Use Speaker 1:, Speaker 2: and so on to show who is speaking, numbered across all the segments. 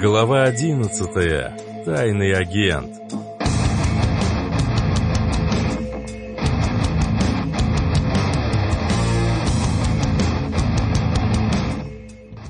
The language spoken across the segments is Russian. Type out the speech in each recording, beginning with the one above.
Speaker 1: Глава одиннадцатая. Тайный агент.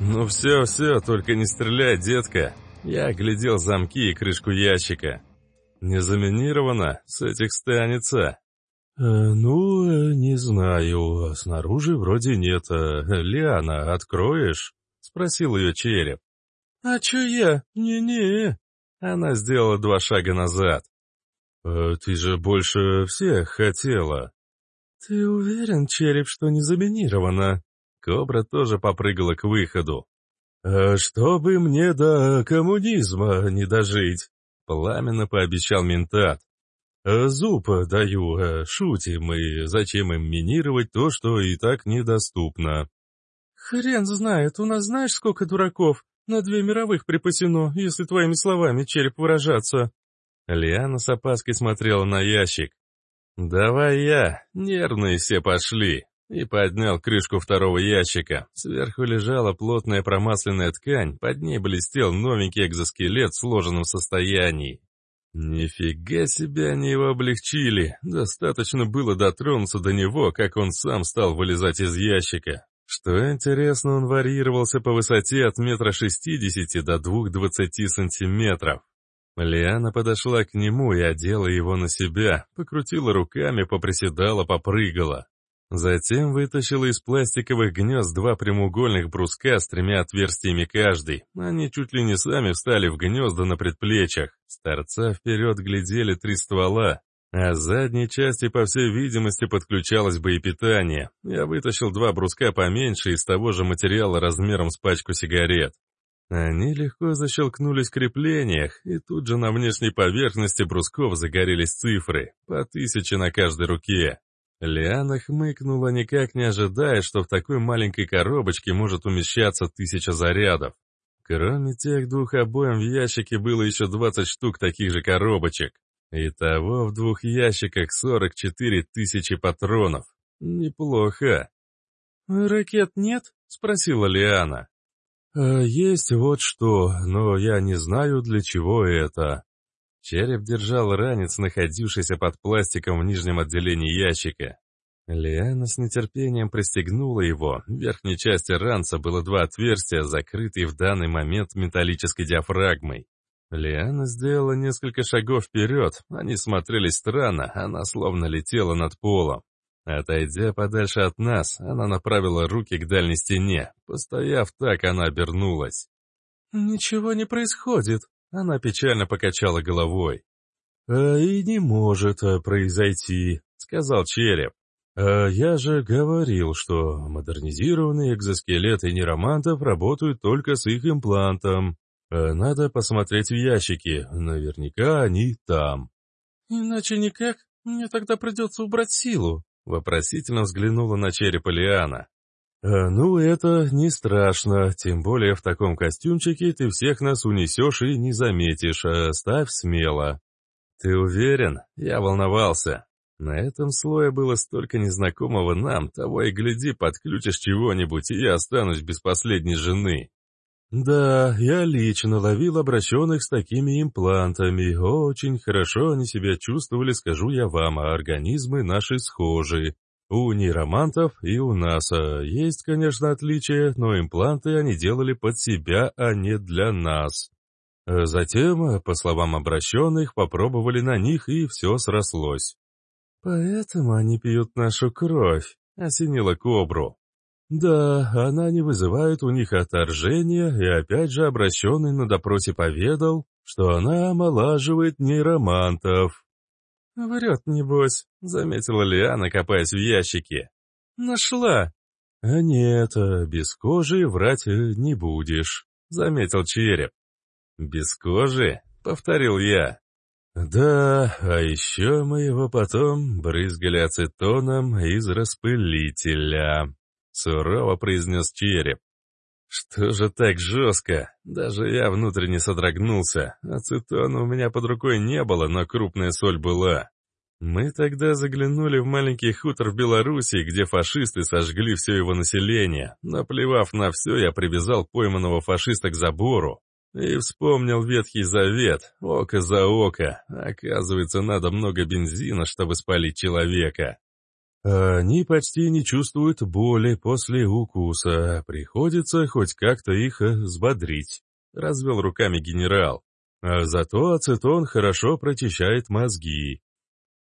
Speaker 1: «Ну все, все, только не стреляй, детка!» Я оглядел замки и крышку ящика. «Не заминировано, с этих станется». «Э, «Ну, э, не знаю, снаружи вроде нет. Э, Лиана, откроешь?» — спросил ее череп. «А чё я? Не-не». Она сделала два шага назад. «Э, «Ты же больше всех хотела». «Ты уверен, череп, что не заминировано?» Кобра тоже попрыгала к выходу. «А «Чтобы мне до коммунизма не дожить», — пламенно пообещал ментат. «А «Зуб даю, а шутим мы, зачем им минировать то, что и так недоступно?» «Хрен знает, у нас знаешь, сколько дураков? На две мировых припасено, если твоими словами череп выражаться». Лиана с опаской смотрела на ящик. «Давай я, нервные все пошли» и поднял крышку второго ящика. Сверху лежала плотная промасленная ткань, под ней блестел новенький экзоскелет в сложенном состоянии. Нифига себе они его облегчили, достаточно было дотронуться до него, как он сам стал вылезать из ящика. Что интересно, он варьировался по высоте от метра шестидесяти до двух двадцати сантиметров. Лиана подошла к нему и одела его на себя, покрутила руками, поприседала, попрыгала. Затем вытащила из пластиковых гнезд два прямоугольных бруска с тремя отверстиями каждый. Они чуть ли не сами встали в гнезда на предплечьях. С торца вперед глядели три ствола, а с задней части, по всей видимости, подключалось боепитание. Я вытащил два бруска поменьше из того же материала размером с пачку сигарет. Они легко защелкнулись в креплениях, и тут же на внешней поверхности брусков загорелись цифры, по тысяче на каждой руке. Лиана хмыкнула, никак не ожидая, что в такой маленькой коробочке может умещаться тысяча зарядов. Кроме тех двух обоим в ящике было еще 20 штук таких же коробочек. Итого в двух ящиках 44 тысячи патронов. Неплохо. «Ракет нет?» — спросила Лиана. «А «Есть вот что, но я не знаю, для чего это», Череп держал ранец, находившийся под пластиком в нижнем отделении ящика. Лиана с нетерпением пристегнула его. В верхней части ранца было два отверстия, закрытые в данный момент металлической диафрагмой. Лиана сделала несколько шагов вперед. Они смотрелись странно, она словно летела над полом. Отойдя подальше от нас, она направила руки к дальней стене. Постояв так, она обернулась. «Ничего не происходит», она печально покачала головой. «А и не может э, произойти», — сказал череп. «А я же говорил, что модернизированные экзоскелеты нейромантов работают только с их имплантом. А надо посмотреть в ящики, наверняка они там». «Иначе никак, мне тогда придется убрать силу», — вопросительно взглянула на череп Лиана. Э, «Ну, это не страшно, тем более в таком костюмчике ты всех нас унесешь и не заметишь, а ставь смело». «Ты уверен?» Я волновался. На этом слое было столько незнакомого нам, того и гляди, подключишь чего-нибудь, и я останусь без последней жены. «Да, я лично ловил обращенных с такими имплантами. Очень хорошо они себя чувствовали, скажу я вам, а организмы наши схожи. У нейромантов и у НАСА есть, конечно, отличия, но импланты они делали под себя, а не для нас. Затем, по словам обращенных, попробовали на них, и все срослось. «Поэтому они пьют нашу кровь», — осенила Кобру. «Да, она не вызывает у них отторжения, и опять же обращенный на допросе поведал, что она омолаживает нейромантов». «Врет, небось», — заметила Лиана, копаясь в ящике. «Нашла!» «А нет, без кожи врать не будешь», — заметил череп. «Без кожи?» — повторил я. «Да, а еще мы его потом брызгали ацетоном из распылителя», — сурово произнес череп. Что же так жестко? Даже я внутренне содрогнулся. Ацетона у меня под рукой не было, но крупная соль была. Мы тогда заглянули в маленький хутор в Белоруссии, где фашисты сожгли все его население. Наплевав на все, я привязал пойманного фашиста к забору. И вспомнил Ветхий Завет, око за око. Оказывается, надо много бензина, чтобы спалить человека. Они почти не чувствуют боли после укуса. Приходится хоть как-то их э, взбодрить. Развел руками генерал. А зато ацетон хорошо прочищает мозги.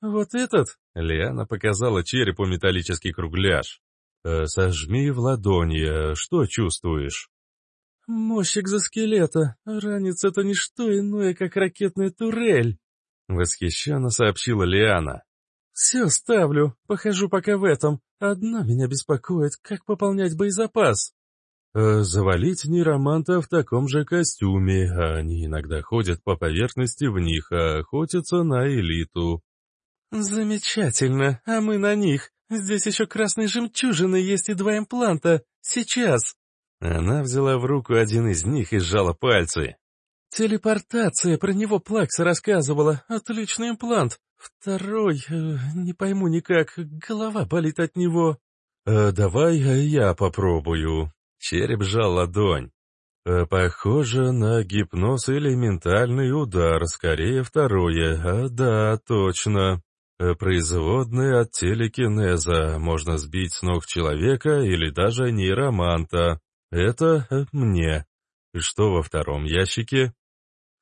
Speaker 1: «Вот этот?» — Лиана показала черепу металлический кругляш. «Э, «Сожми в ладони, что чувствуешь?»
Speaker 2: «Мощь экзоскелета. Ранец — это не что иное, как ракетная турель», —
Speaker 1: восхищенно сообщила Лиана.
Speaker 2: «Все, ставлю. Похожу пока в этом. Одно меня беспокоит, как пополнять боезапас».
Speaker 1: Э, «Завалить нейроманта в таком же костюме. Они иногда ходят по поверхности в них, а охотятся на элиту».
Speaker 2: «Замечательно. А мы на них. Здесь еще красные жемчужины есть и два импланта. Сейчас».
Speaker 1: Она взяла в руку один из них и сжала пальцы.
Speaker 2: «Телепортация, про него Плакса рассказывала. Отличный имплант. Второй, э, не пойму никак, голова болит от него».
Speaker 1: «Э, «Давай я попробую». Череп сжал ладонь. Э, «Похоже на гипноз или ментальный удар, скорее второе. А, да, точно. Э, производные от телекинеза, можно сбить с ног человека или даже нейроманта. Это э, мне. Что во втором ящике?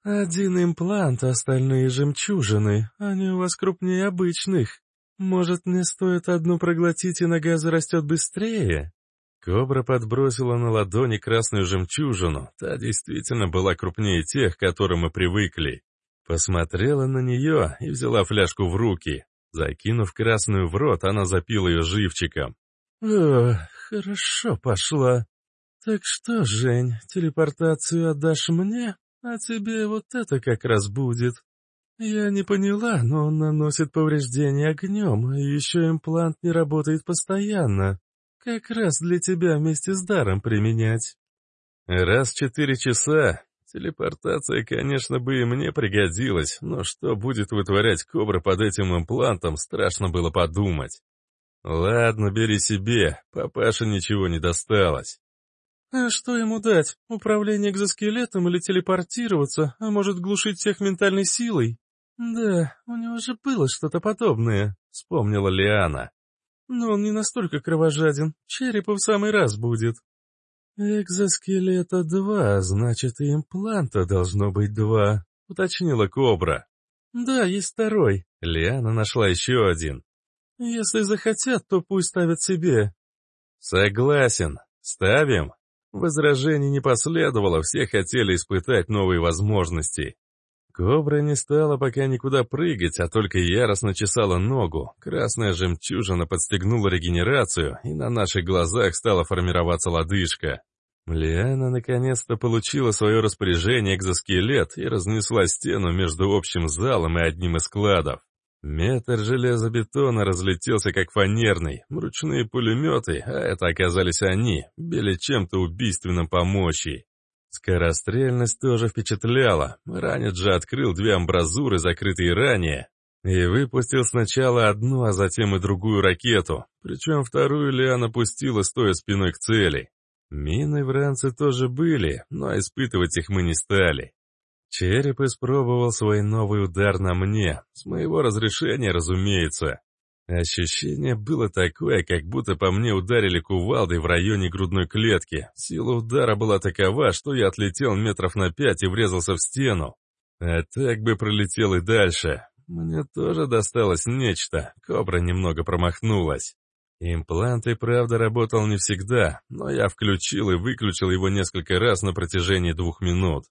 Speaker 2: Один имплант, остальные жемчужины. Они у вас крупнее обычных. Может, мне стоит одну проглотить, и нога зарастет быстрее?»
Speaker 1: Кобра подбросила на ладони красную жемчужину. Та действительно была крупнее тех, к которым мы привыкли. Посмотрела на нее и взяла фляжку в руки. Закинув красную в рот, она запила ее живчиком.
Speaker 2: «О, хорошо пошла», «Так что, Жень, телепортацию отдашь мне, а тебе вот это как раз будет. Я не поняла, но он наносит повреждения огнем, и еще имплант не работает постоянно. Как раз для тебя вместе с даром применять».
Speaker 1: «Раз в четыре часа. Телепортация, конечно, бы и мне пригодилась, но что будет вытворять Кобра под этим имплантом, страшно было подумать. Ладно, бери себе, папаше ничего не досталось.
Speaker 2: А что ему дать? Управление экзоскелетом или телепортироваться, а может глушить всех ментальной силой? Да, у него же было что-то подобное, вспомнила Лиана. Но он не настолько кровожаден, черепа в самый раз будет.
Speaker 1: «Экзоскелета два, значит, и импланта должно быть два», — уточнила Кобра.
Speaker 2: «Да, есть второй».
Speaker 1: Лиана нашла еще один.
Speaker 2: «Если захотят, то пусть ставят себе».
Speaker 1: «Согласен. Ставим?» Возражений не последовало, все хотели испытать новые возможности. Кобра не стала пока никуда прыгать, а только яростно чесала ногу. Красная жемчужина подстегнула регенерацию, и на наших глазах стала формироваться лодыжка. Лиана наконец-то получила свое распоряжение экзоскелет и разнесла стену между общим залом и одним из складов. Метр железобетона разлетелся как фанерный, ручные пулеметы, а это оказались они, били чем-то убийственным по мощи. Скорострельность тоже впечатляла, ранец же открыл две амбразуры, закрытые ранее, и выпустил сначала одну, а затем и другую ракету, причем вторую Лиан опустила, стоя спиной к цели. Мины в ранце тоже были, но испытывать их мы не стали. Череп испробовал свой новый удар на мне, с моего разрешения, разумеется. Ощущение было такое, как будто по мне ударили кувалдой в районе грудной клетки. Сила удара была такова, что я отлетел метров на пять и врезался в стену. А так бы пролетел и дальше. Мне тоже досталось нечто, кобра немного промахнулась. Имплант и правда работал не всегда, но я включил и выключил его несколько раз на протяжении двух минут.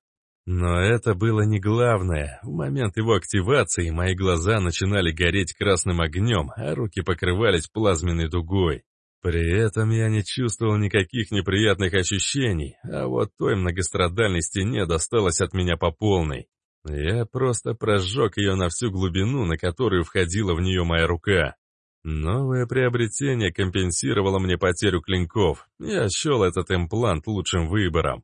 Speaker 1: Но это было не главное. В момент его активации мои глаза начинали гореть красным огнем, а руки покрывались плазменной дугой. При этом я не чувствовал никаких неприятных ощущений, а вот той многострадальной стене досталось от меня по полной. Я просто прожег ее на всю глубину, на которую входила в нее моя рука. Новое приобретение компенсировало мне потерю клинков. Я счел этот имплант лучшим выбором.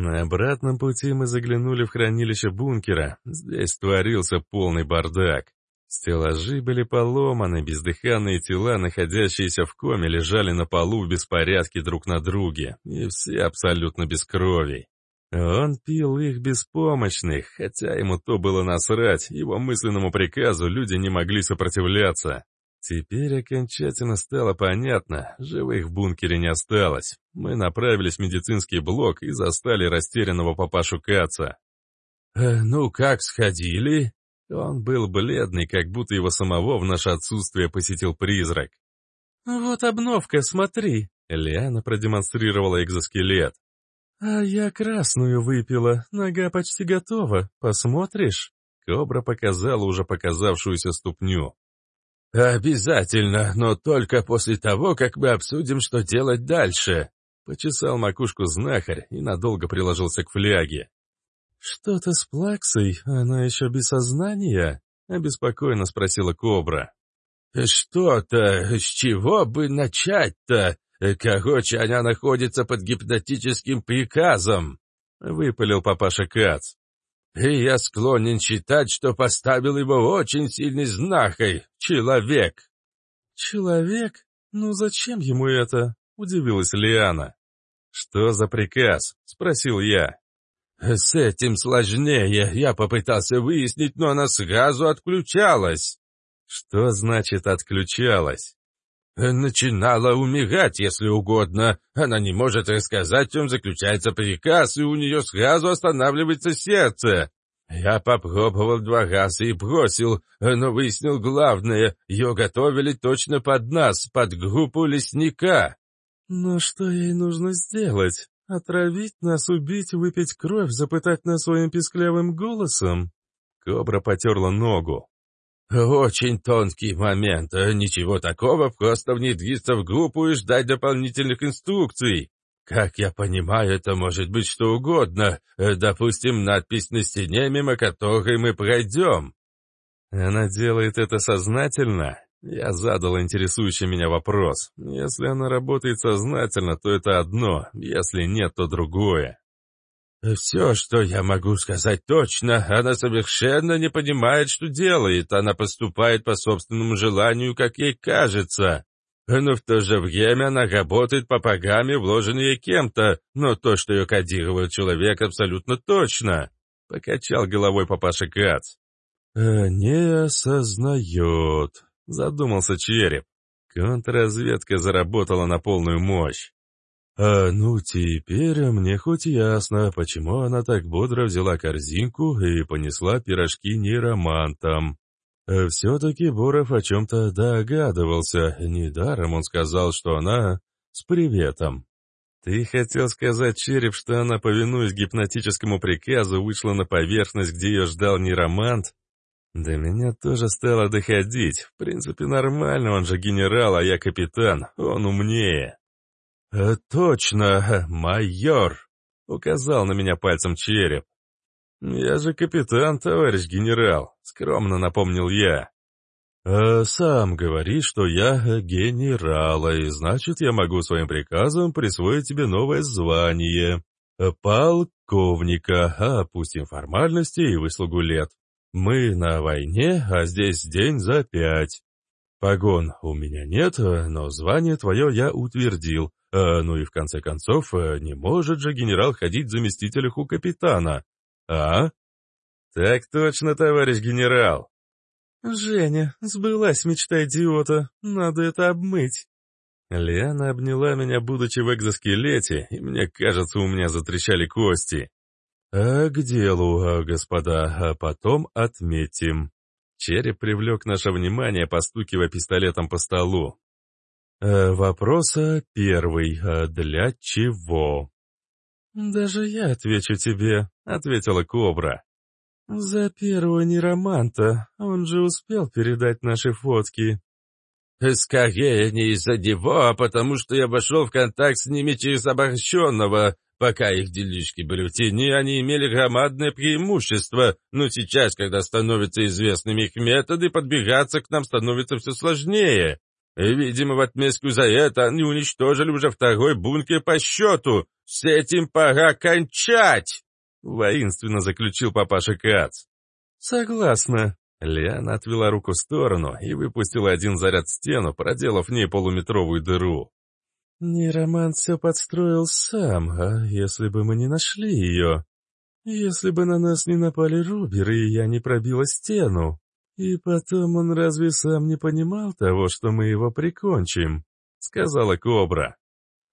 Speaker 1: На обратном пути мы заглянули в хранилище бункера. Здесь творился полный бардак. Стеллажи были поломаны, бездыханные тела, находящиеся в коме, лежали на полу в беспорядке друг на друге, и все абсолютно без крови. Он пил их беспомощных, хотя ему то было насрать, его мысленному приказу люди не могли сопротивляться. Теперь окончательно стало понятно, живых в бункере не осталось. Мы направились в медицинский блок и застали растерянного папашу Каца.
Speaker 2: «Э, «Ну как, сходили?»
Speaker 1: Он был бледный, как будто его самого в наше отсутствие посетил призрак.
Speaker 2: «Вот обновка, смотри!»
Speaker 1: Лиана продемонстрировала экзоскелет.
Speaker 2: «А я красную выпила, нога почти готова, посмотришь?»
Speaker 1: Кобра показала уже показавшуюся ступню.
Speaker 2: «Обязательно, но только после того, как мы обсудим, что делать дальше»,
Speaker 1: Почесал макушку знахарь и надолго приложился к фляге.
Speaker 2: «Что-то с плаксой, она еще без сознания?» — обеспокоенно спросила кобра. «Что-то, с чего бы начать-то? Короче, она находится под гипнотическим приказом», — выпалил папаша Кац. «И я склонен считать, что поставил его очень сильный знахой, человек».
Speaker 1: «Человек? Ну зачем ему это?» — удивилась Лиана. «Что за приказ?» — спросил я.
Speaker 2: «С этим сложнее. Я попытался выяснить, но она сразу отключалась».
Speaker 1: «Что значит «отключалась»?»
Speaker 2: «Начинала умирать, если угодно. Она не может рассказать, в чем заключается приказ, и у нее сразу останавливается сердце. Я попробовал два раза и бросил, но выяснил главное, ее готовили точно под нас, под группу лесника».
Speaker 1: «Но что ей нужно сделать?» Отравить нас, убить, выпить кровь, запытать нас своим писклявым голосом? Кобра потерла ногу.
Speaker 2: «Очень тонкий момент. Ничего такого, просто внедриться в группу и ждать дополнительных инструкций. Как я понимаю, это может быть что угодно. Допустим, надпись на стене, мимо которой мы пройдем».
Speaker 1: «Она делает это сознательно?» Я задал интересующий меня вопрос. Если она работает сознательно, то это одно, если нет, то другое.
Speaker 2: «Все, что я могу сказать точно, она совершенно не понимает, что делает. Она поступает по собственному желанию, как ей кажется. Но в то же время она работает по программе, вложенной кем-то, но то, что ее кодировал человек, абсолютно точно», — покачал головой папаша Кац.
Speaker 1: «Э, «Не осознает», Задумался череп. Контрразведка заработала на полную мощь. А ну теперь мне хоть ясно, почему она так бодро взяла корзинку и понесла пирожки нейромантам. Все-таки Боров о чем-то догадывался, недаром он сказал, что она с приветом. Ты хотел сказать, Череп, что она, повинуясь гипнотическому приказу, вышла на поверхность, где ее ждал нейромант, до меня тоже стало доходить. В принципе, нормально, он же генерал, а я капитан, он умнее.
Speaker 2: «Э, «Точно, майор!»
Speaker 1: — указал на меня пальцем череп. «Я же капитан, товарищ генерал», — скромно напомнил я.
Speaker 2: «Э, «Сам говоришь, что я генерал, и значит, я могу своим приказом присвоить тебе новое звание. Полковника, опустим формальности и выслугу лет. Мы на войне, а здесь день за пять. Погон у меня нет, но звание твое я утвердил. А, ну и в конце концов, не может же генерал ходить заместителях у капитана. А?
Speaker 1: Так точно, товарищ генерал.
Speaker 2: Женя, сбылась мечта идиота. Надо это обмыть.
Speaker 1: Лиана обняла меня, будучи в экзоскелете, и мне кажется, у меня затрещали кости.
Speaker 2: «А к делу, господа, а потом отметим».
Speaker 1: Череп привлек наше внимание, постукивая пистолетом по столу.
Speaker 2: «Э, «Вопрос первый. Для чего?»
Speaker 1: «Даже я отвечу тебе», — ответила Кобра.
Speaker 2: «За первого нероманта. Он же успел передать наши фотки». «Скорее не из-за него, а потому что я вошел в контакт с ними через обращенного. Пока их делишки были в тени, они имели громадное преимущество, но сейчас, когда становятся известными их методы, подбираться к нам становится все сложнее. Видимо, в отместку за это они уничтожили уже второй бункер по счету. С этим пора кончать!» — воинственно заключил папаша Кац.
Speaker 1: «Согласна», Лиана отвела руку в сторону и выпустила один заряд в стену, проделав в ней полуметровую дыру.
Speaker 2: Нероман все подстроил сам, а если бы мы не нашли ее? Если бы на нас не напали руберы, и я не пробила стену. И потом он разве сам не понимал того, что мы его прикончим? Сказала Кобра.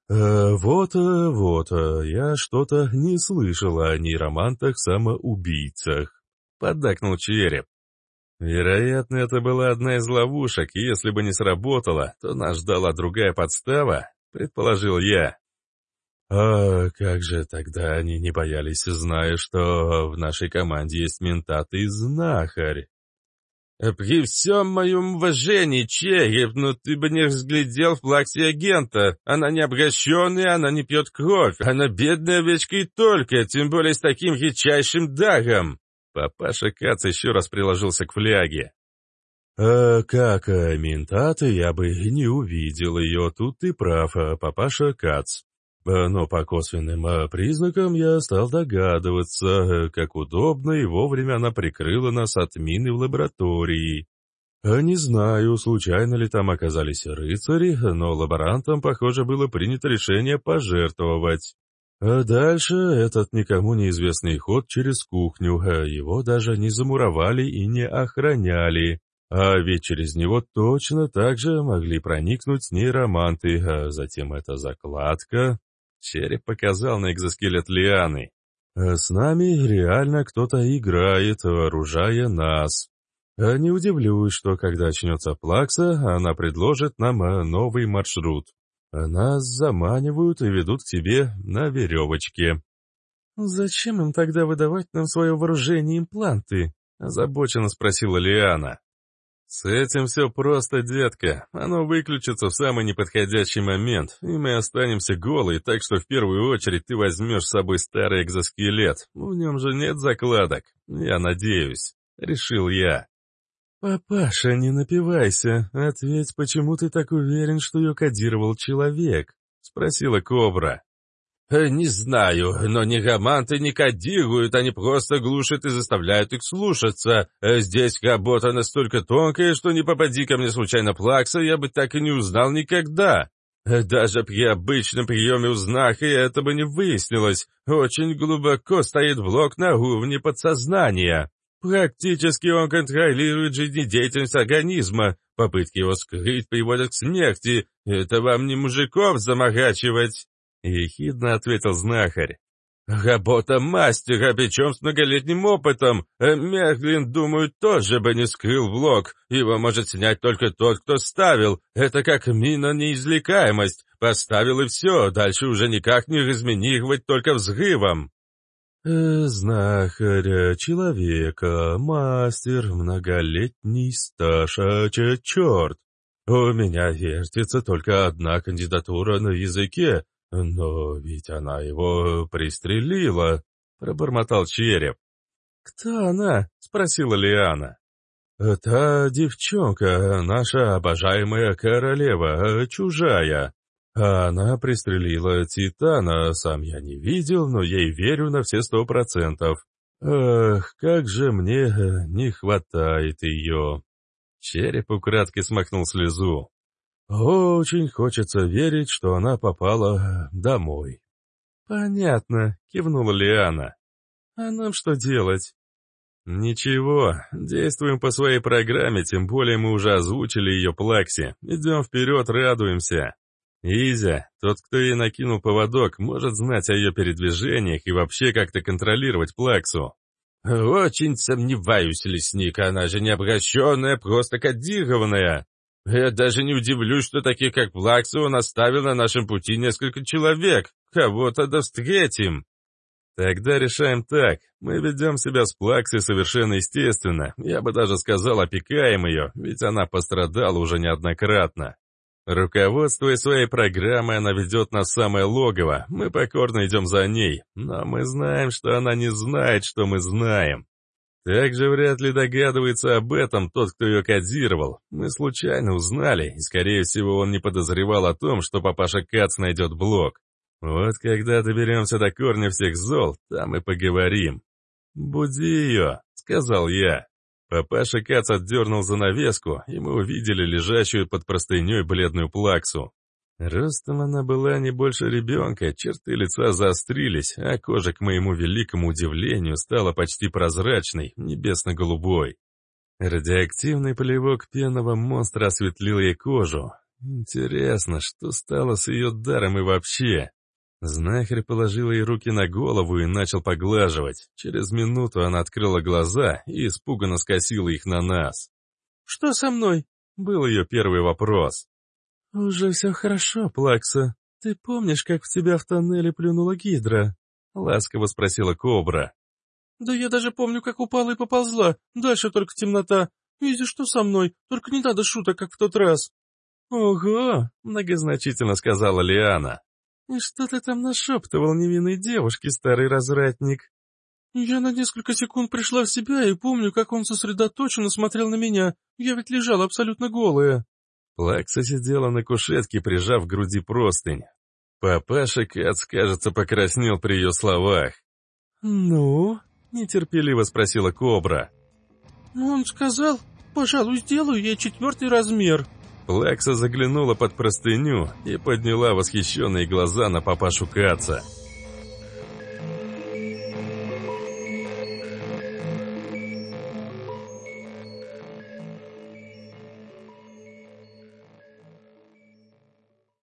Speaker 2: «Э, «Вот, э, вот, э, я что-то не слышала о нейромантах-самоубийцах», — поддакнул череп. Вероятно, это была одна из ловушек, и если бы не сработала, то нас ждала другая подстава, предположил я. «А как же тогда они не боялись, зная, что в нашей команде есть ментат и знахарь?» «При всем моем уважении, Череп, но ты бы не разглядел в плаксе агента. Она не обращенная, она не пьет кровь. Она бедная овечка и только, тем более с таким редчайшим даром». Папаша Кац еще раз приложился к фляге. «А как э, ментаты, я бы не увидел ее, тут ты прав, э, папаша Кац. Э, но по косвенным признакам я стал догадываться, как удобно и вовремя она прикрыла нас от мины в лаборатории. Не знаю, случайно ли там оказались рыцари, но лаборантам, похоже, было принято решение пожертвовать. Дальше этот никому неизвестный ход через кухню, его даже не замуровали и не охраняли. А ведь через него точно так же могли проникнуть нейроманты, а затем эта закладка. Череп показал на экзоскелет Лианы. А с нами реально кто-то играет, вооружая нас. Не удивлюсь, что когда очнется Плакса, она предложит нам новый маршрут. Нас заманивают и ведут к тебе на веревочке. «Зачем им тогда выдавать нам свое вооружение импланты?» — озабоченно спросила Лиана.
Speaker 1: «С этим все просто, детка. Оно выключится в самый неподходящий момент, и мы останемся голые, так что в первую очередь ты возьмешь с собой старый экзоскелет. В нем же нет закладок. Я надеюсь», — решил я.
Speaker 2: «Папаша, не напивайся. Ответь, почему ты так уверен, что ее кодировал человек?» — спросила Кобра.
Speaker 3: Э, «Не знаю, но ни гаманты не кодируют, они просто глушат и заставляют их слушаться. Э, здесь работа настолько тонкая, что не попади ко мне случайно плакса, я бы так и не узнал никогда. Э, даже при обычном приеме у знака это бы не выяснилось. Очень глубоко стоит блок на уровне подсознания». Практически он контролирует жизнедеятельность организма. Попытки его скрыть приводят к смерти. Это вам не мужиков заморачивать. Ехидно ответил знахарь. «Работа мастера, причем с многолетним опытом. Э, Мерклин, думаю, тоже бы не скрыл блок. Его может снять только тот, кто ставил. Это как мина-неизвлекаемость. Поставил и все, дальше уже никак не разминировать только взрывом».
Speaker 2: Э, знахаря, человека, мастер, многолетний стаж, а че черт. У меня вертится только одна кандидатура на языке, но ведь она его пристрелила, пробормотал череп. «Кто она?» — спросила Лиана. «Та девчонка, наша обожаемая королева, чужая. Она пристрелила Титана, сам я не видел, но ей верю на все сто процентов. Эх, как же мне э, не хватает ее. Череп украдкой смахнул слезу. Очень хочется верить, что она попала домой. Понятно, кивнула Лиана. А нам что делать? «Ничего, действуем по своей программе, тем более мы уже озвучили ее плакси. Идем вперед, радуемся». Изя, тот, кто ей накинул поводок, может знать о ее передвижениях и вообще как-то контролировать Плаксу.
Speaker 3: «Очень сомневаюсь, лесник, она же не обращенная, просто кодированная. Я даже не удивлюсь, что таких, как Плаксу, он оставил на нашем пути несколько человек. Кого-то да встретим».
Speaker 1: «Тогда решаем так. Мы ведем себя с Плаксой совершенно естественно. Я бы даже сказал, опекаем ее, ведь она пострадала уже неоднократно. Руководствуя своей программой, она ведет нас в самое логово. Мы покорно идем за ней, но мы знаем, что она не знает, что мы знаем. Также вряд ли догадывается об этом тот, кто ее кодировал. Мы случайно узнали, и, скорее всего, он не подозревал о том, что папаша Кац найдет блок. Вот когда доберемся до корня всех зол, там и поговорим. «Буди ее», — сказал я. Папаша Кац отдернул занавеску, и мы увидели лежащую под простыней бледную плаксу. Ростом она была не больше ребенка, черты лица заострились, а кожа, к моему великому удивлению, стала почти прозрачной, небесно-голубой. Радиоактивный плевок пенного монстра осветлил ей кожу. Интересно, что стало с ее даром и вообще? Знахарь положил ей руки на голову и начал поглаживать. Через минуту она открыла глаза и испуганно скосила их на нас.
Speaker 2: «Что со мной?» — был ее первый вопрос. «Уже все хорошо, Плакса. Ты помнишь, как в тебя в тоннеле плюнула гидра?» — ласково спросила Кобра. «Да я даже помню, как упала и поползла. Дальше только темнота. Видишь, что со мной? Только не надо шуток, как в тот раз». «Ого!» — многозначительно сказала Лиана. «И что ты там нашептывал невинной девушке, старый развратник?» «Я на несколько секунд пришла в себя и помню, как он сосредоточенно смотрел на меня. Я ведь лежала абсолютно голая».
Speaker 1: Плакса сидела на кушетке, прижав к груди простынь. Папаша Кац, кажется, покраснел при ее словах.
Speaker 2: «Ну?» — нетерпеливо спросила Кобра. «Он сказал, пожалуй, сделаю я четвертый размер»,
Speaker 1: Плакса заглянула под простыню и подняла восхищенные глаза на папашу Каца.